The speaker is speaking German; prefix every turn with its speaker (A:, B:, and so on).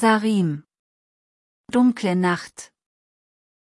A: Sarim. Dunkle Nacht.